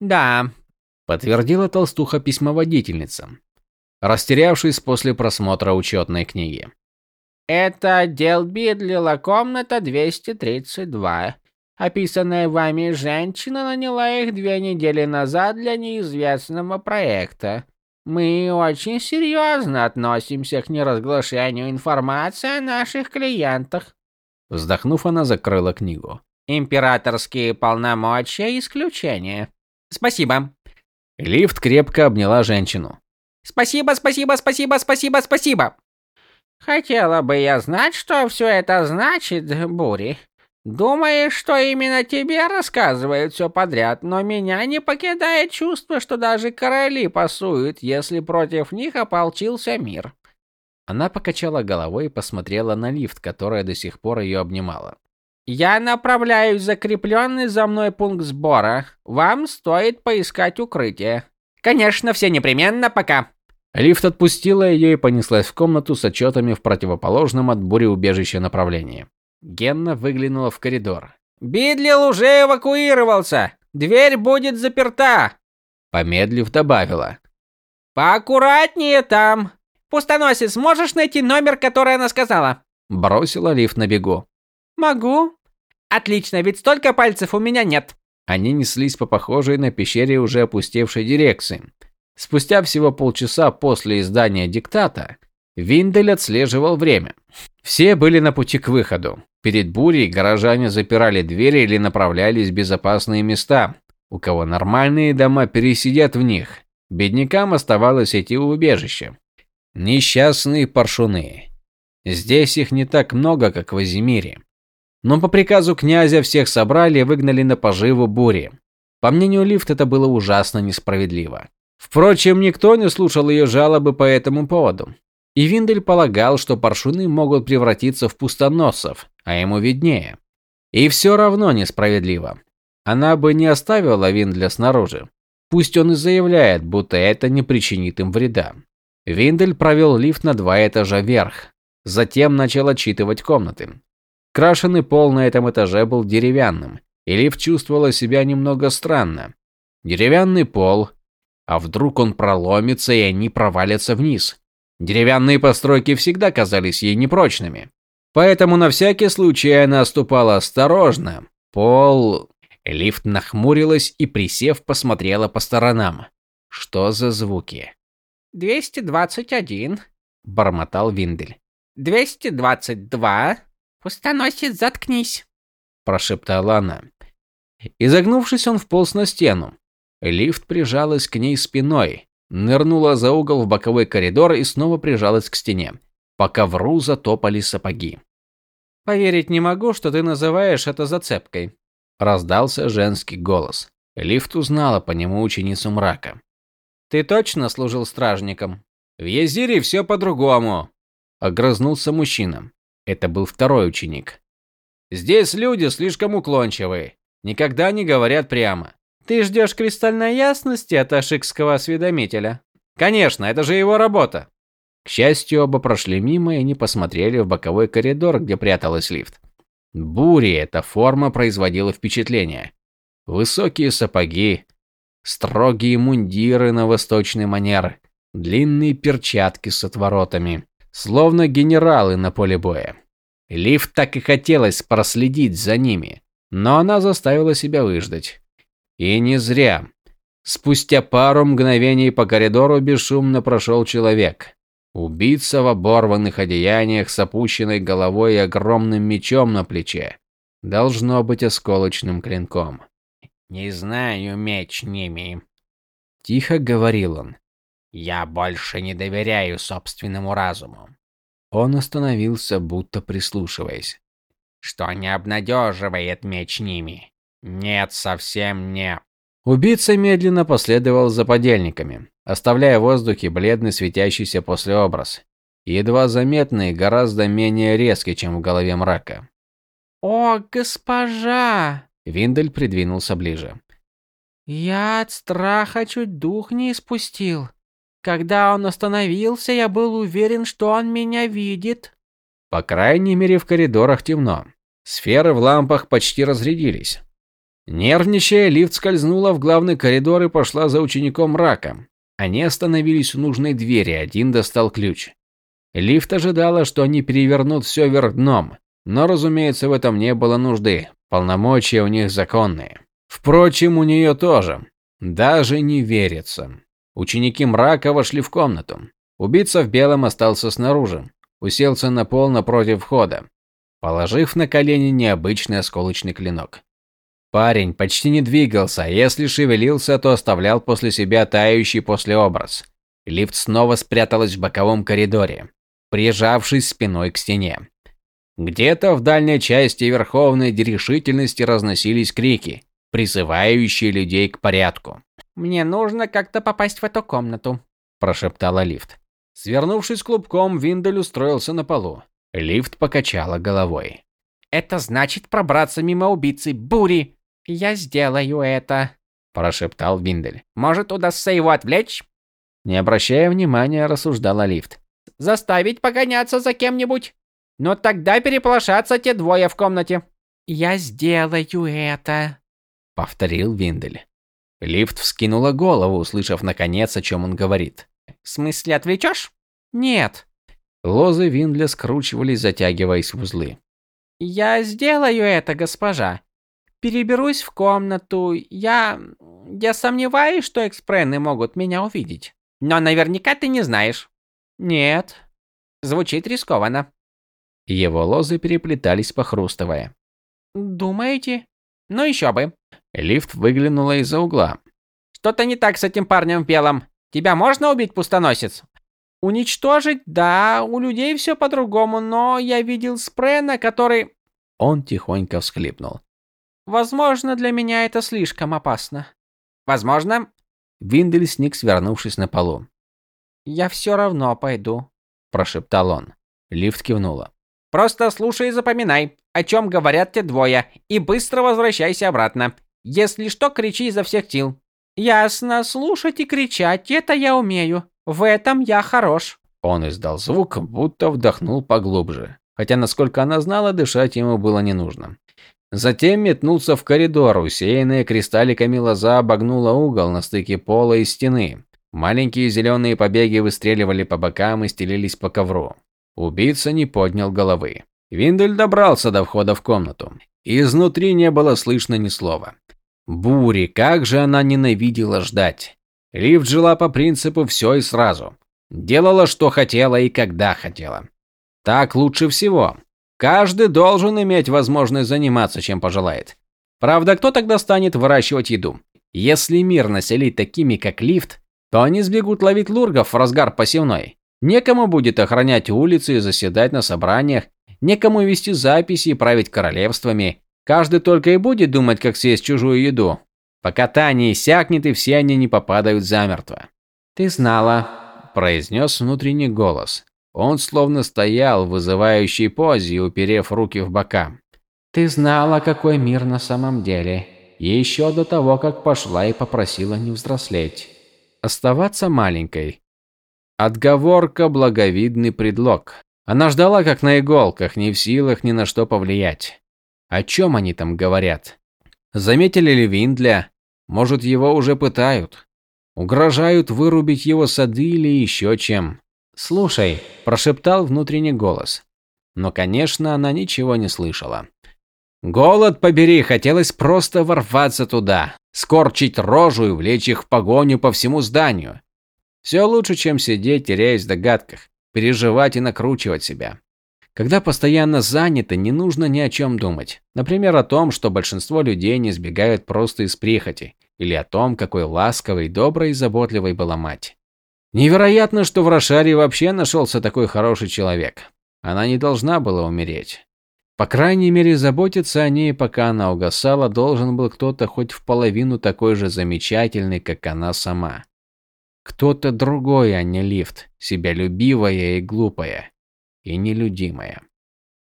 Да, подтвердила толстуха-письмоводительница, растерявшись после просмотра учетной книги. Это отдел Бидлила, комната 232. Описанная вами женщина наняла их две недели назад для неизвестного проекта. Мы очень серьезно относимся к неразглашению информации о наших клиентах. Вздохнув, она закрыла книгу. Императорские полномочия исключение. Спасибо. Лифт крепко обняла женщину. Спасибо, спасибо, спасибо, спасибо, спасибо. Хотела бы я знать, что все это значит, Бури. Думаешь, что именно тебе рассказывают все подряд, но меня не покидает чувство, что даже короли пасуют, если против них ополчился мир. Она покачала головой и посмотрела на лифт, которая до сих пор ее обнимала. Я направляюсь в закрепленный за мной пункт сбора. Вам стоит поискать укрытие. Конечно, все непременно, пока. Лифт отпустила ее и понеслась в комнату с отчетами в противоположном от бури убежища направлении. Генна выглянула в коридор. «Бидлил уже эвакуировался! Дверь будет заперта!» Помедлив, добавила. «Поаккуратнее там! Пустоносец, можешь найти номер, который она сказала?» Бросила лифт на бегу. «Могу». «Отлично, ведь столько пальцев у меня нет». Они неслись по похожей на пещере уже опустевшей дирекции. Спустя всего полчаса после издания диктата, Виндель отслеживал время. Все были на пути к выходу. Перед бурей горожане запирали двери или направлялись в безопасные места. У кого нормальные дома пересидят в них. Беднякам оставалось идти в убежище. Несчастные паршуны. Здесь их не так много, как в Азимире. Но по приказу князя всех собрали и выгнали на поживу бури. По мнению Лифт, это было ужасно несправедливо. Впрочем, никто не слушал ее жалобы по этому поводу. И Виндель полагал, что паршуны могут превратиться в пустоносцев, а ему виднее. И все равно несправедливо. Она бы не оставила Винделя снаружи. Пусть он и заявляет, будто это не причинит им вреда. Виндель провел лифт на два этажа вверх. Затем начал отчитывать комнаты. Крашеный пол на этом этаже был деревянным, и лифт чувствовала себя немного странно. Деревянный пол, а вдруг он проломится и они провалятся вниз. Деревянные постройки всегда казались ей непрочными. Поэтому на всякий случай она ступала осторожно. Пол... Лифт нахмурилась и, присев, посмотрела по сторонам. Что за звуки? «221», — бормотал Виндель. «222. Пустоносец, заткнись», — прошептала она. Изогнувшись, он вполз на стену. Лифт прижалась к ней спиной, нырнула за угол в боковой коридор и снова прижалась к стене. По ковру затопали сапоги. «Поверить не могу, что ты называешь это зацепкой», – раздался женский голос. Лифт узнала по нему ученицу мрака. «Ты точно служил стражником?» «В Езире все по-другому», – огрызнулся мужчина. Это был второй ученик. «Здесь люди слишком уклончивые, никогда не говорят прямо. Ты ждешь кристальной ясности от ашикского осведомителя? Конечно, это же его работа. К счастью, оба прошли мимо и не посмотрели в боковой коридор, где пряталась лифт. Бури эта форма производила впечатление. Высокие сапоги, строгие мундиры на восточный манер, длинные перчатки с отворотами, словно генералы на поле боя. Лифт так и хотелось проследить за ними, но она заставила себя выждать. И не зря. Спустя пару мгновений по коридору бесшумно прошел человек. Убийца в оборванных одеяниях с опущенной головой и огромным мечом на плече. Должно быть осколочным клинком. «Не знаю, меч ними», – тихо говорил он. «Я больше не доверяю собственному разуму». Он остановился, будто прислушиваясь. «Что не обнадеживает меч ними. Нет, совсем не. Убийца медленно последовал за подельниками, оставляя в воздухе бледный светящийся послеобраз, едва заметный, гораздо менее резкий, чем в голове мрака. «О, госпожа!» Виндель придвинулся ближе. «Я от страха чуть дух не испустил. Когда он остановился, я был уверен, что он меня видит». По крайней мере, в коридорах темно. Сферы в лампах почти разрядились. Нервничая, лифт скользнула в главный коридор и пошла за учеником мрака. Они остановились у нужной двери, один достал ключ. Лифт ожидала, что они перевернут все вверх дном, но, разумеется, в этом не было нужды, полномочия у них законные. Впрочем, у нее тоже. Даже не верится. Ученики мрака вошли в комнату. Убийца в белом остался снаружи, уселся на пол напротив входа, положив на колени необычный осколочный клинок. Парень почти не двигался, а если шевелился, то оставлял после себя тающий послеобраз. Лифт снова спряталась в боковом коридоре, прижавшись спиной к стене. Где-то в дальней части Верховной решительности разносились крики, призывающие людей к порядку. «Мне нужно как-то попасть в эту комнату», – прошептала лифт. Свернувшись клубком, Виндель устроился на полу. Лифт покачала головой. «Это значит пробраться мимо убийцы Бури!» «Я сделаю это», – прошептал Виндель. «Может, удастся его отвлечь?» Не обращая внимания, рассуждала лифт. «Заставить погоняться за кем-нибудь? Но тогда переполошатся те двое в комнате». «Я сделаю это», – повторил Виндель. Лифт вскинула голову, услышав наконец, о чем он говорит. «В смысле, отвлечешь?» «Нет». Лозы Виндля скручивались, затягиваясь в узлы. «Я сделаю это, госпожа переберусь в комнату. Я... я сомневаюсь, что экспрены могут меня увидеть. Но наверняка ты не знаешь. Нет. Звучит рискованно. Его лозы переплетались, похрустывая. Думаете? Ну еще бы. Лифт выглянула из-за угла. Что-то не так с этим парнем в белом. Тебя можно убить, пустоносец? Уничтожить? Да, у людей все по-другому, но я видел спрена, который... Он тихонько всхлипнул. Возможно, для меня это слишком опасно. Возможно. Виндель сник, свернувшись на полу. Я все равно пойду, прошептал он. Лифт кивнула. Просто слушай и запоминай, о чем говорят те двое, и быстро возвращайся обратно. Если что, кричи изо всех сил. Ясно, слушать и кричать это я умею. В этом я хорош. Он издал звук, будто вдохнул поглубже, хотя насколько она знала, дышать ему было не нужно. Затем метнулся в коридор, усеянная кристалликами лоза обогнула угол на стыке пола и стены. Маленькие зеленые побеги выстреливали по бокам и стелились по ковру. Убийца не поднял головы. Виндель добрался до входа в комнату. Изнутри не было слышно ни слова. Бури, как же она ненавидела ждать. Лифт жила по принципу все и сразу. Делала, что хотела и когда хотела. Так лучше всего. Каждый должен иметь возможность заниматься, чем пожелает. Правда, кто тогда станет выращивать еду? Если мир населить такими, как лифт, то они сбегут ловить лургов в разгар посевной. Некому будет охранять улицы и заседать на собраниях, некому вести записи и править королевствами. Каждый только и будет думать, как съесть чужую еду. Пока та не иссякнет, и все они не попадают замертво. «Ты знала», – произнес внутренний голос. Он словно стоял в вызывающей позе, уперев руки в бока. «Ты знала, какой мир на самом деле, еще до того, как пошла и попросила не взрослеть. Оставаться маленькой. Отговорка – благовидный предлог. Она ждала, как на иголках, не в силах ни на что повлиять. О чем они там говорят? Заметили ли Виндля? Может, его уже пытают? Угрожают вырубить его сады или еще чем? «Слушай», – прошептал внутренний голос. Но, конечно, она ничего не слышала. Голод побери, хотелось просто ворваться туда, скорчить рожу и влечь их в погоню по всему зданию. Все лучше, чем сидеть, теряясь в догадках, переживать и накручивать себя. Когда постоянно заняты, не нужно ни о чем думать. Например, о том, что большинство людей не сбегают просто из прихоти, или о том, какой ласковой, доброй и заботливой была мать. Невероятно, что в Рошаре вообще нашелся такой хороший человек. Она не должна была умереть. По крайней мере, заботиться о ней, пока она угасала, должен был кто-то хоть в половину такой же замечательный, как она сама. Кто-то другой, а не лифт, себялюбивая и глупая, и нелюдимая.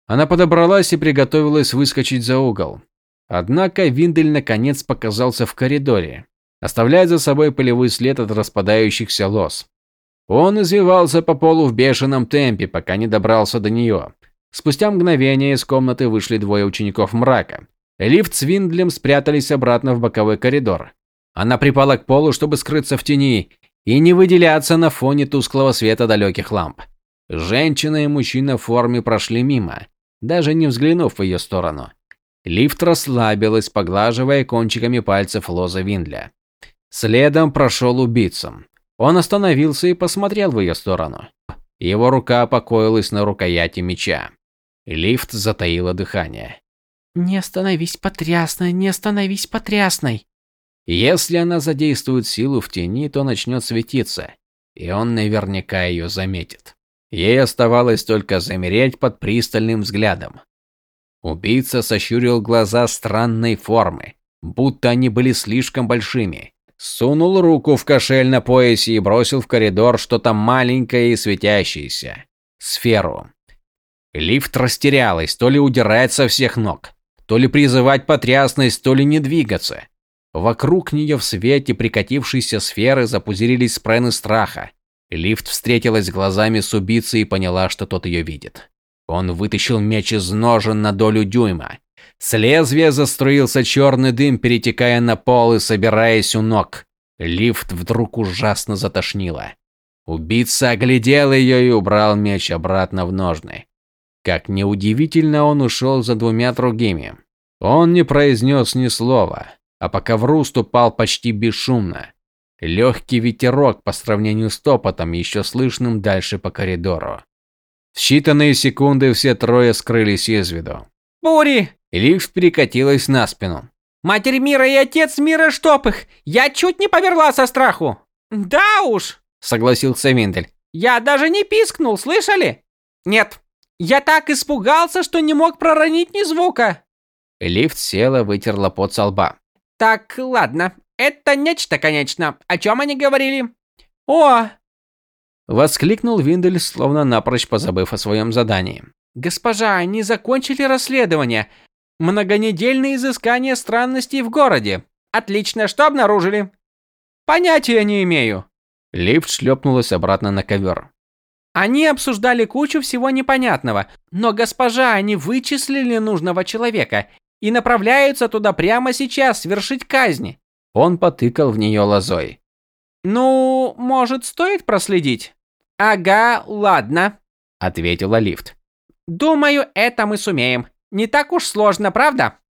Она подобралась и приготовилась выскочить за угол. Однако Виндель наконец показался в коридоре, оставляя за собой полевой след от распадающихся лос. Он извивался по полу в бешеном темпе, пока не добрался до нее. Спустя мгновение из комнаты вышли двое учеников мрака. Лифт с Виндлем спрятались обратно в боковой коридор. Она припала к полу, чтобы скрыться в тени и не выделяться на фоне тусклого света далеких ламп. Женщина и мужчина в форме прошли мимо, даже не взглянув в ее сторону. Лифт расслабилась, поглаживая кончиками пальцев лоза Виндля. Следом прошел убийцам. Он остановился и посмотрел в ее сторону. Его рука покоилась на рукояти меча. Лифт затаило дыхание. «Не остановись, потрясной, не остановись, потрясной!» Если она задействует силу в тени, то начнет светиться, и он наверняка ее заметит. Ей оставалось только замереть под пристальным взглядом. Убийца сощурил глаза странной формы, будто они были слишком большими. Сунул руку в кошель на поясе и бросил в коридор что-то маленькое и светящееся. Сферу. Лифт растерялась, то ли удирать со всех ног, то ли призывать потрясность, то ли не двигаться. Вокруг нее в свете прикатившейся сферы запузырились спрены страха. Лифт встретилась глазами с убийцей и поняла, что тот ее видит. Он вытащил меч из ножен на долю дюйма. С лезвия заструился черный дым, перетекая на пол и собираясь у ног. Лифт вдруг ужасно затошнило. Убийца оглядел ее и убрал меч обратно в ножны. Как неудивительно, он ушел за двумя другими. Он не произнес ни слова, а по ковру ступал почти бесшумно. Легкий ветерок по сравнению с топотом, еще слышным дальше по коридору. В считанные секунды все трое скрылись из виду. «Бури!» Лифт перекатилась на спину. «Матерь мира и отец мира чтоб их! Я чуть не померла со страху!» «Да уж!» – согласился Виндель. «Я даже не пискнул, слышали?» «Нет, я так испугался, что не мог проронить ни звука. Лифт села, вытерла пот со лба. Так, ладно. Это нечто, конечно. О чем они говорили? О! Воскликнул Виндель, словно напрочь позабыв о своем задании. Госпожа, они закончили расследование. Многонедельные изыскания странностей в городе. Отлично, что обнаружили? Понятия не имею. Лифт шлепнулась обратно на ковер. Они обсуждали кучу всего непонятного, но госпожа, они вычислили нужного человека и направляются туда прямо сейчас свершить казни. Он потыкал в нее лозой. Ну, может, стоит проследить? Ага, ладно, ответила лифт. Думаю, это мы сумеем. Не так уж сложно, правда?